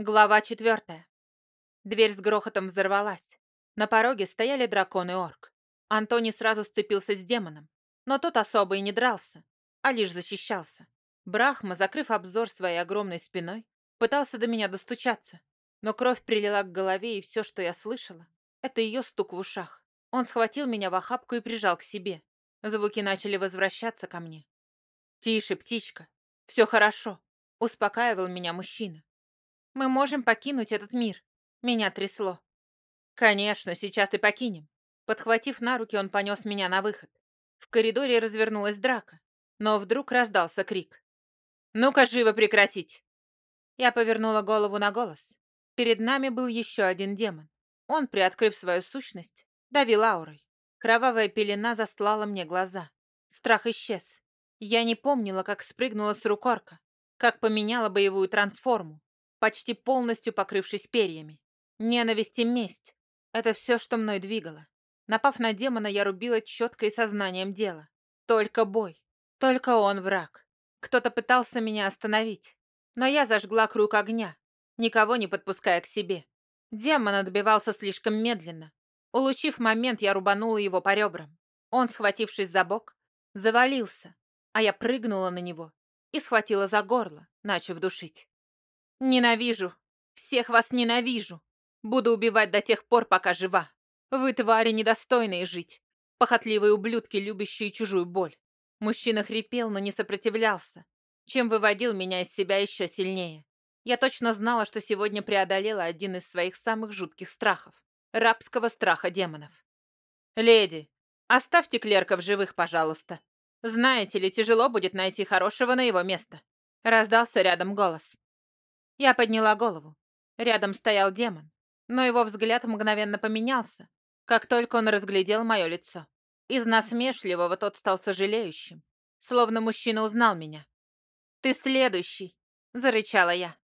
Глава четвертая. Дверь с грохотом взорвалась. На пороге стояли дракон и орк. Антони сразу сцепился с демоном, но тот особо и не дрался, а лишь защищался. Брахма, закрыв обзор своей огромной спиной, пытался до меня достучаться, но кровь прилила к голове, и все, что я слышала, это ее стук в ушах. Он схватил меня в охапку и прижал к себе. Звуки начали возвращаться ко мне. «Тише, птичка, все хорошо», — успокаивал меня мужчина. «Мы можем покинуть этот мир». Меня трясло. «Конечно, сейчас и покинем». Подхватив на руки, он понес меня на выход. В коридоре развернулась драка, но вдруг раздался крик. «Ну-ка, живо прекратить!» Я повернула голову на голос. Перед нами был еще один демон. Он, приоткрыв свою сущность, давил аурой. Кровавая пелена застлала мне глаза. Страх исчез. Я не помнила, как спрыгнула с рукорка, как поменяла боевую трансформу, почти полностью покрывшись перьями. Ненависть и месть — это все, что мной двигало. Напав на демона, я рубила четко и сознанием дела. Только бой. Только он враг. Кто-то пытался меня остановить. Но я зажгла круг огня, никого не подпуская к себе. Демон отбивался слишком медленно. Улучив момент, я рубанула его по ребрам. Он, схватившись за бок, завалился, а я прыгнула на него и схватила за горло, начав душить. «Ненавижу! Всех вас ненавижу! Буду убивать до тех пор, пока жива! Вы, твари, недостойные жить! Похотливые ублюдки, любящие чужую боль!» Мужчина хрипел, но не сопротивлялся, чем выводил меня из себя еще сильнее. Я точно знала, что сегодня преодолела один из своих самых жутких страхов — рабского страха демонов. «Леди, оставьте клерка в живых, пожалуйста. Знаете ли, тяжело будет найти хорошего на его место». Раздался рядом голос. Я подняла голову. Рядом стоял демон, но его взгляд мгновенно поменялся, как только он разглядел мое лицо. Из насмешливого тот стал сожалеющим, словно мужчина узнал меня. «Ты следующий!» — зарычала я.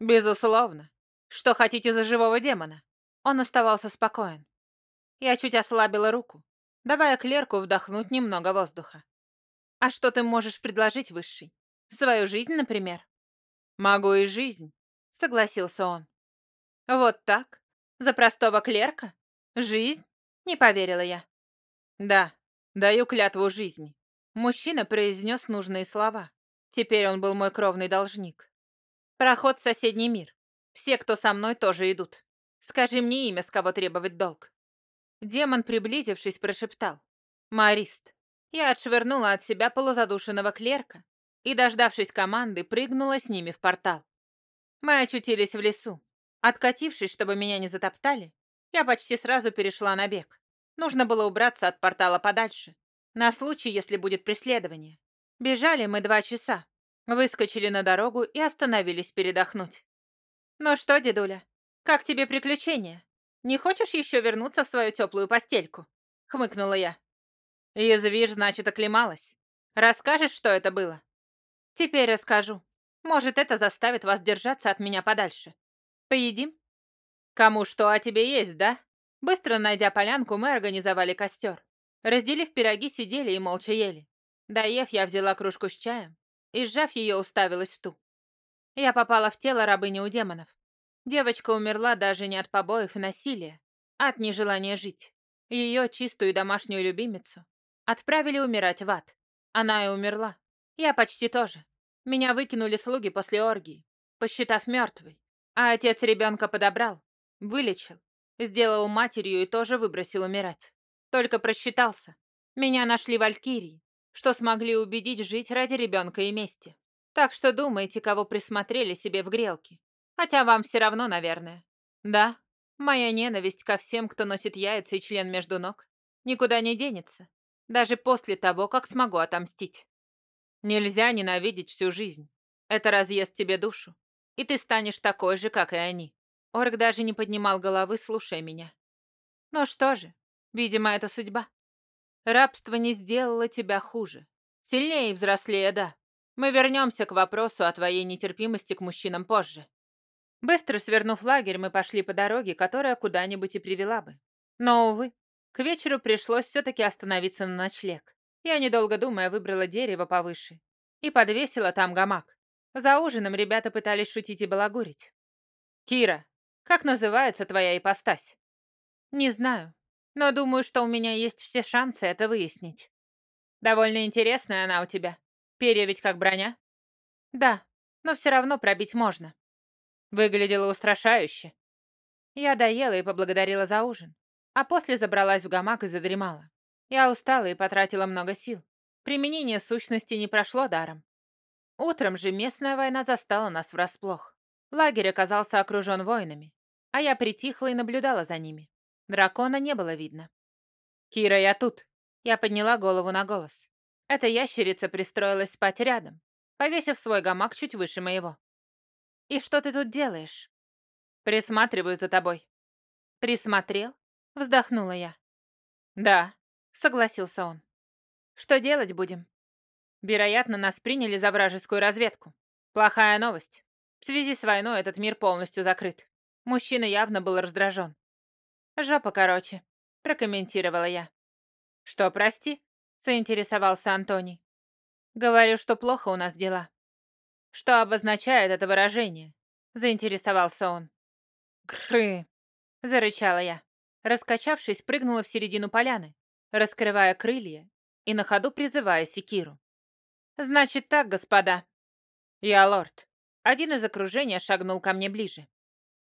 «Безусловно. Что хотите за живого демона?» Он оставался спокоен. Я чуть ослабила руку, давая клерку вдохнуть немного воздуха. «А что ты можешь предложить, Высший? Свою жизнь, например?» «Могу и жизнь», — согласился он. «Вот так? За простого клерка? Жизнь?» — не поверила я. «Да, даю клятву жизни». Мужчина произнес нужные слова. Теперь он был мой кровный должник. Проход в соседний мир. Все, кто со мной, тоже идут. Скажи мне имя, с кого требовать долг. Демон, приблизившись, прошептал. Марист. Я отшвырнула от себя полузадушенного клерка и, дождавшись команды, прыгнула с ними в портал. Мы очутились в лесу. Откатившись, чтобы меня не затоптали, я почти сразу перешла на бег. Нужно было убраться от портала подальше, на случай, если будет преследование. Бежали мы два часа, выскочили на дорогу и остановились передохнуть. «Ну что, дедуля, как тебе приключения? Не хочешь еще вернуться в свою теплую постельку?» — хмыкнула я. «Язвишь, значит, оклемалась. Расскажешь, что это было?» «Теперь расскажу. Может, это заставит вас держаться от меня подальше. Поедим?» «Кому что о тебе есть, да?» Быстро найдя полянку, мы организовали костер. Разделив пироги, сидели и молча ели. Доев, я взяла кружку с чаем и, сжав ее, уставилась в ту. Я попала в тело рабыни у демонов. Девочка умерла даже не от побоев и насилия, а от нежелания жить. Ее, чистую домашнюю любимицу, отправили умирать в ад. Она и умерла. Я почти тоже. Меня выкинули слуги после оргии, посчитав мертвой. А отец ребенка подобрал, вылечил Сделал матерью и тоже выбросил умирать. Только просчитался. Меня нашли валькирии, что смогли убедить жить ради ребенка и мести. Так что думайте, кого присмотрели себе в грелке. Хотя вам все равно, наверное. Да, моя ненависть ко всем, кто носит яйца и член между ног, никуда не денется. Даже после того, как смогу отомстить. Нельзя ненавидеть всю жизнь. Это разъест тебе душу. И ты станешь такой же, как и они. Орк даже не поднимал головы, слушая меня. Ну что же, видимо, это судьба. Рабство не сделало тебя хуже. Сильнее и взрослее, да. Мы вернемся к вопросу о твоей нетерпимости к мужчинам позже. Быстро свернув лагерь, мы пошли по дороге, которая куда-нибудь и привела бы. Но, увы, к вечеру пришлось все-таки остановиться на ночлег. Я, недолго думая, выбрала дерево повыше и подвесила там гамак. За ужином ребята пытались шутить и балагурить. «Кира, как называется твоя ипостась?» «Не знаю, но думаю, что у меня есть все шансы это выяснить». «Довольно интересная она у тебя. Перья ведь как броня?» «Да, но все равно пробить можно». Выглядело устрашающе. Я доела и поблагодарила за ужин, а после забралась в гамак и задремала. Я устала и потратила много сил. Применение сущности не прошло даром. Утром же местная война застала нас врасплох. Лагерь оказался окружен воинами, а я притихла и наблюдала за ними. Дракона не было видно. «Кира, я тут!» Я подняла голову на голос. Эта ящерица пристроилась спать рядом, повесив свой гамак чуть выше моего. «И что ты тут делаешь?» «Присматриваю за тобой». «Присмотрел?» — вздохнула я. «Да», — согласился он. «Что делать будем?» «Вероятно, нас приняли за вражескую разведку. Плохая новость. В связи с войной этот мир полностью закрыт. Мужчина явно был раздражен. «Жопа короче», — прокомментировала я. «Что, прости?» — заинтересовался Антоний. «Говорю, что плохо у нас дела». «Что обозначает это выражение?» — заинтересовался он. «Гры!» — зарычала я. Раскачавшись, прыгнула в середину поляны, раскрывая крылья и на ходу призывая секиру. «Значит так, господа. Я лорд». Один из окружения шагнул ко мне ближе.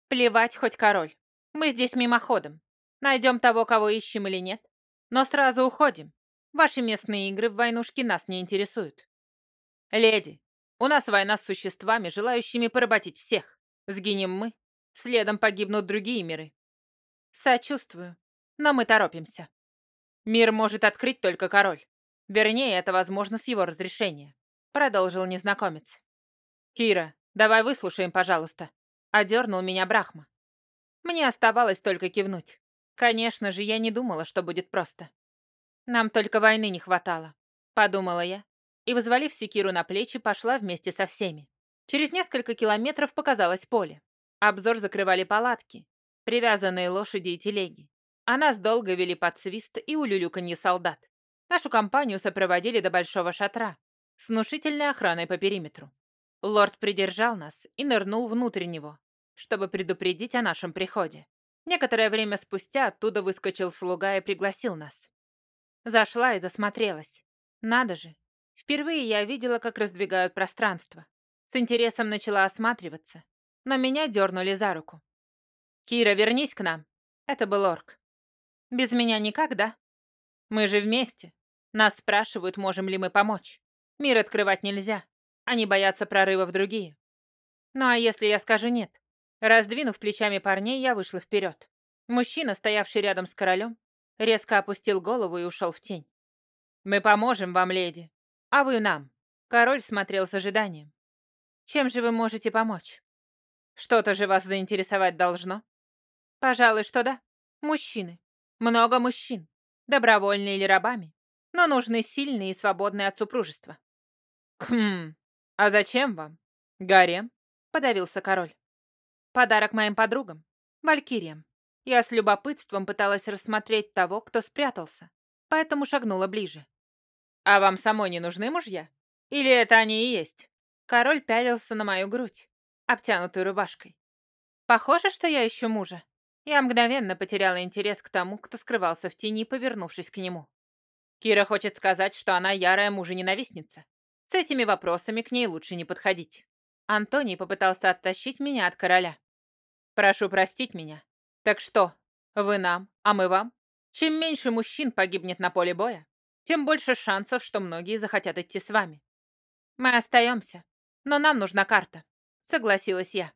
«Плевать, хоть король. Мы здесь мимоходом. Найдем того, кого ищем или нет. Но сразу уходим. Ваши местные игры в войнушки нас не интересуют. Леди, у нас война с существами, желающими поработить всех. Сгинем мы, следом погибнут другие миры. Сочувствую, но мы торопимся. Мир может открыть только король. Вернее, это возможно с его разрешения. Продолжил незнакомец. Кира, давай выслушаем, пожалуйста. Одернул меня Брахма. Мне оставалось только кивнуть. Конечно же, я не думала, что будет просто. Нам только войны не хватало, подумала я, и, взвалив секиру на плечи, пошла вместе со всеми. Через несколько километров показалось поле. Обзор закрывали палатки, привязанные лошади и телеги. А нас долго вели под свист и улюлюканье солдат. Нашу компанию сопроводили до большого шатра с внушительной охраной по периметру. Лорд придержал нас и нырнул внутрь него, чтобы предупредить о нашем приходе. Некоторое время спустя оттуда выскочил слуга и пригласил нас. Зашла и засмотрелась. Надо же. Впервые я видела, как раздвигают пространство. С интересом начала осматриваться, но меня дернули за руку. «Кира, вернись к нам!» Это был орк. «Без меня никак, да? Мы же вместе. Нас спрашивают, можем ли мы помочь. Мир открывать нельзя. Они боятся прорыва в другие. Ну а если я скажу нет? Раздвинув плечами парней, я вышла вперед. Мужчина, стоявший рядом с королем, резко опустил голову и ушел в тень. «Мы поможем вам, леди, а вы нам». Король смотрел с ожиданием. «Чем же вы можете помочь? Что-то же вас заинтересовать должно?» «Пожалуй, что да. Мужчины. Много мужчин. Добровольные или рабами. Но нужны сильные и свободные от супружества». «Хм, а зачем вам? Гарем?» — подавился король. Подарок моим подругам, валькириям. Я с любопытством пыталась рассмотреть того, кто спрятался, поэтому шагнула ближе. «А вам самой не нужны мужья? Или это они и есть?» Король пялился на мою грудь, обтянутую рубашкой. «Похоже, что я ищу мужа». Я мгновенно потеряла интерес к тому, кто скрывался в тени, повернувшись к нему. Кира хочет сказать, что она ярая мужа-ненавистница. С этими вопросами к ней лучше не подходить. Антоний попытался оттащить меня от короля. «Прошу простить меня. Так что, вы нам, а мы вам? Чем меньше мужчин погибнет на поле боя, тем больше шансов, что многие захотят идти с вами. Мы остаемся, но нам нужна карта», — согласилась я.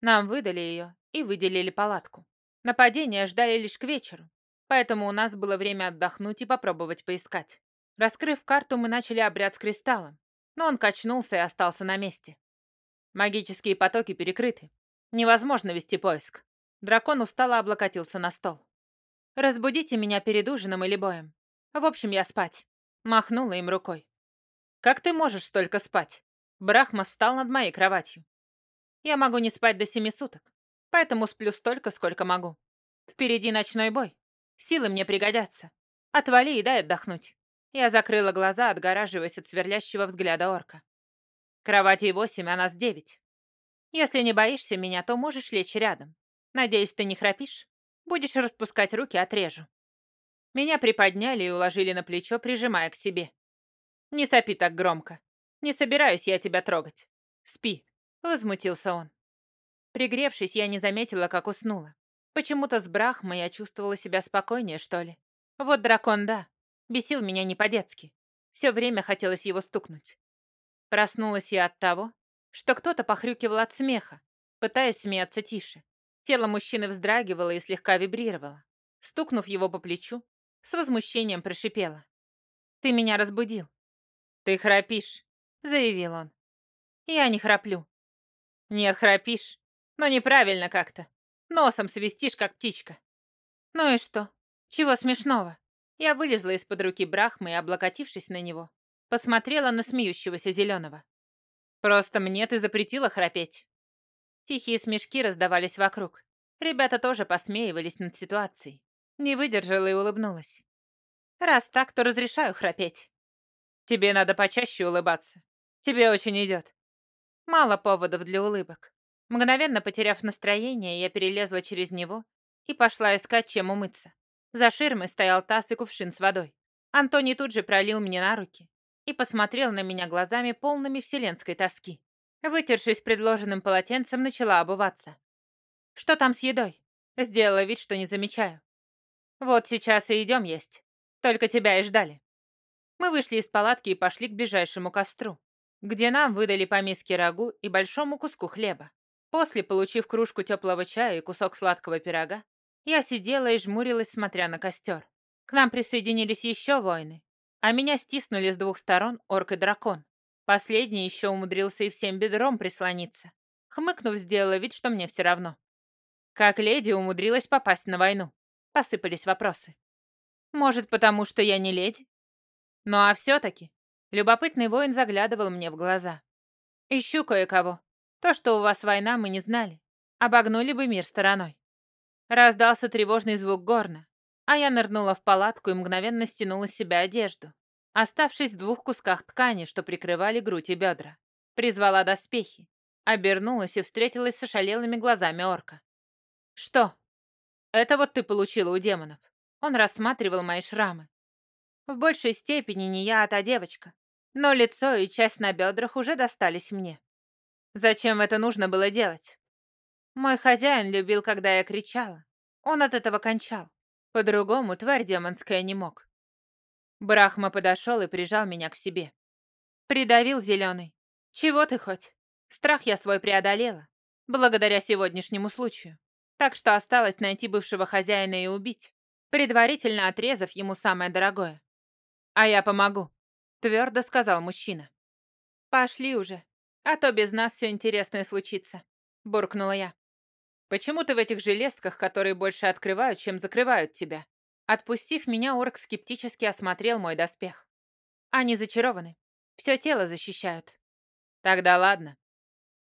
Нам выдали ее и выделили палатку. Нападения ждали лишь к вечеру, поэтому у нас было время отдохнуть и попробовать поискать. Раскрыв карту, мы начали обряд с кристаллом, но он качнулся и остался на месте. Магические потоки перекрыты. Невозможно вести поиск. Дракон устало облокотился на стол. «Разбудите меня перед ужином или боем. В общем, я спать». Махнула им рукой. «Как ты можешь столько спать?» Брахма встал над моей кроватью. «Я могу не спать до семи суток, поэтому сплю столько, сколько могу. Впереди ночной бой. Силы мне пригодятся. Отвали и дай отдохнуть». Я закрыла глаза, отгораживаясь от сверлящего взгляда орка. Кроватей восемь, а нас девять. Если не боишься меня, то можешь лечь рядом. Надеюсь, ты не храпишь? Будешь распускать руки, отрежу». Меня приподняли и уложили на плечо, прижимая к себе. «Не сопи так громко. Не собираюсь я тебя трогать. Спи», — возмутился он. Пригревшись, я не заметила, как уснула. Почему-то с Брахмой я чувствовала себя спокойнее, что ли. Вот дракон, да, бесил меня не по-детски. Все время хотелось его стукнуть. Проснулась я от того, что кто-то похрюкивал от смеха, пытаясь смеяться тише. Тело мужчины вздрагивало и слегка вибрировало. Стукнув его по плечу, с возмущением прошипела. «Ты меня разбудил». «Ты храпишь», — заявил он. «Я не храплю». «Нет, храпишь, но неправильно как-то. Носом свистишь, как птичка». «Ну и что? Чего смешного?» Я вылезла из-под руки Брахмы и, облокотившись на него, посмотрела на смеющегося зеленого. «Просто мне ты запретила храпеть». Тихие смешки раздавались вокруг. Ребята тоже посмеивались над ситуацией. Не выдержала и улыбнулась. «Раз так, то разрешаю храпеть». «Тебе надо почаще улыбаться. Тебе очень идет». Мало поводов для улыбок. Мгновенно потеряв настроение, я перелезла через него и пошла искать, чем умыться. За ширмой стоял таз и кувшин с водой. Антоний тут же пролил мне на руки и посмотрел на меня глазами полными вселенской тоски. Вытершись предложенным полотенцем, начала обуваться. «Что там с едой?» Сделала вид, что не замечаю. «Вот сейчас и идем есть. Только тебя и ждали». Мы вышли из палатки и пошли к ближайшему костру, где нам выдали по миске рагу и большому куску хлеба. После, получив кружку теплого чая и кусок сладкого пирога, я сидела и жмурилась, смотря на костер. К нам присоединились еще воины, а меня стиснули с двух сторон орк и дракон. Последний еще умудрился и всем бедром прислониться. Хмыкнув, сделала вид, что мне все равно. Как леди умудрилась попасть на войну? Посыпались вопросы. Может, потому что я не леди? Ну а все-таки любопытный воин заглядывал мне в глаза. Ищу кое-кого. То, что у вас война, мы не знали. Обогнули бы мир стороной. Раздался тревожный звук горна, а я нырнула в палатку и мгновенно стянула с себя одежду, оставшись в двух кусках ткани, что прикрывали грудь и бедра. Призвала доспехи, обернулась и встретилась с ошалелыми глазами орка. «Что?» «Это вот ты получила у демонов». Он рассматривал мои шрамы. В большей степени не я, а та девочка. Но лицо и часть на бедрах уже достались мне. Зачем это нужно было делать? Мой хозяин любил, когда я кричала. Он от этого кончал. По-другому тварь демонская не мог. Брахма подошел и прижал меня к себе. Придавил зеленый. Чего ты хоть? Страх я свой преодолела. Благодаря сегодняшнему случаю. Так что осталось найти бывшего хозяина и убить, предварительно отрезав ему самое дорогое. «А я помогу», — твердо сказал мужчина. «Пошли уже, а то без нас все интересное случится», — буркнула я. Почему ты в этих железках, которые больше открывают, чем закрывают тебя? Отпустив меня, орк скептически осмотрел мой доспех. Они зачарованы. Все тело защищают. Тогда ладно.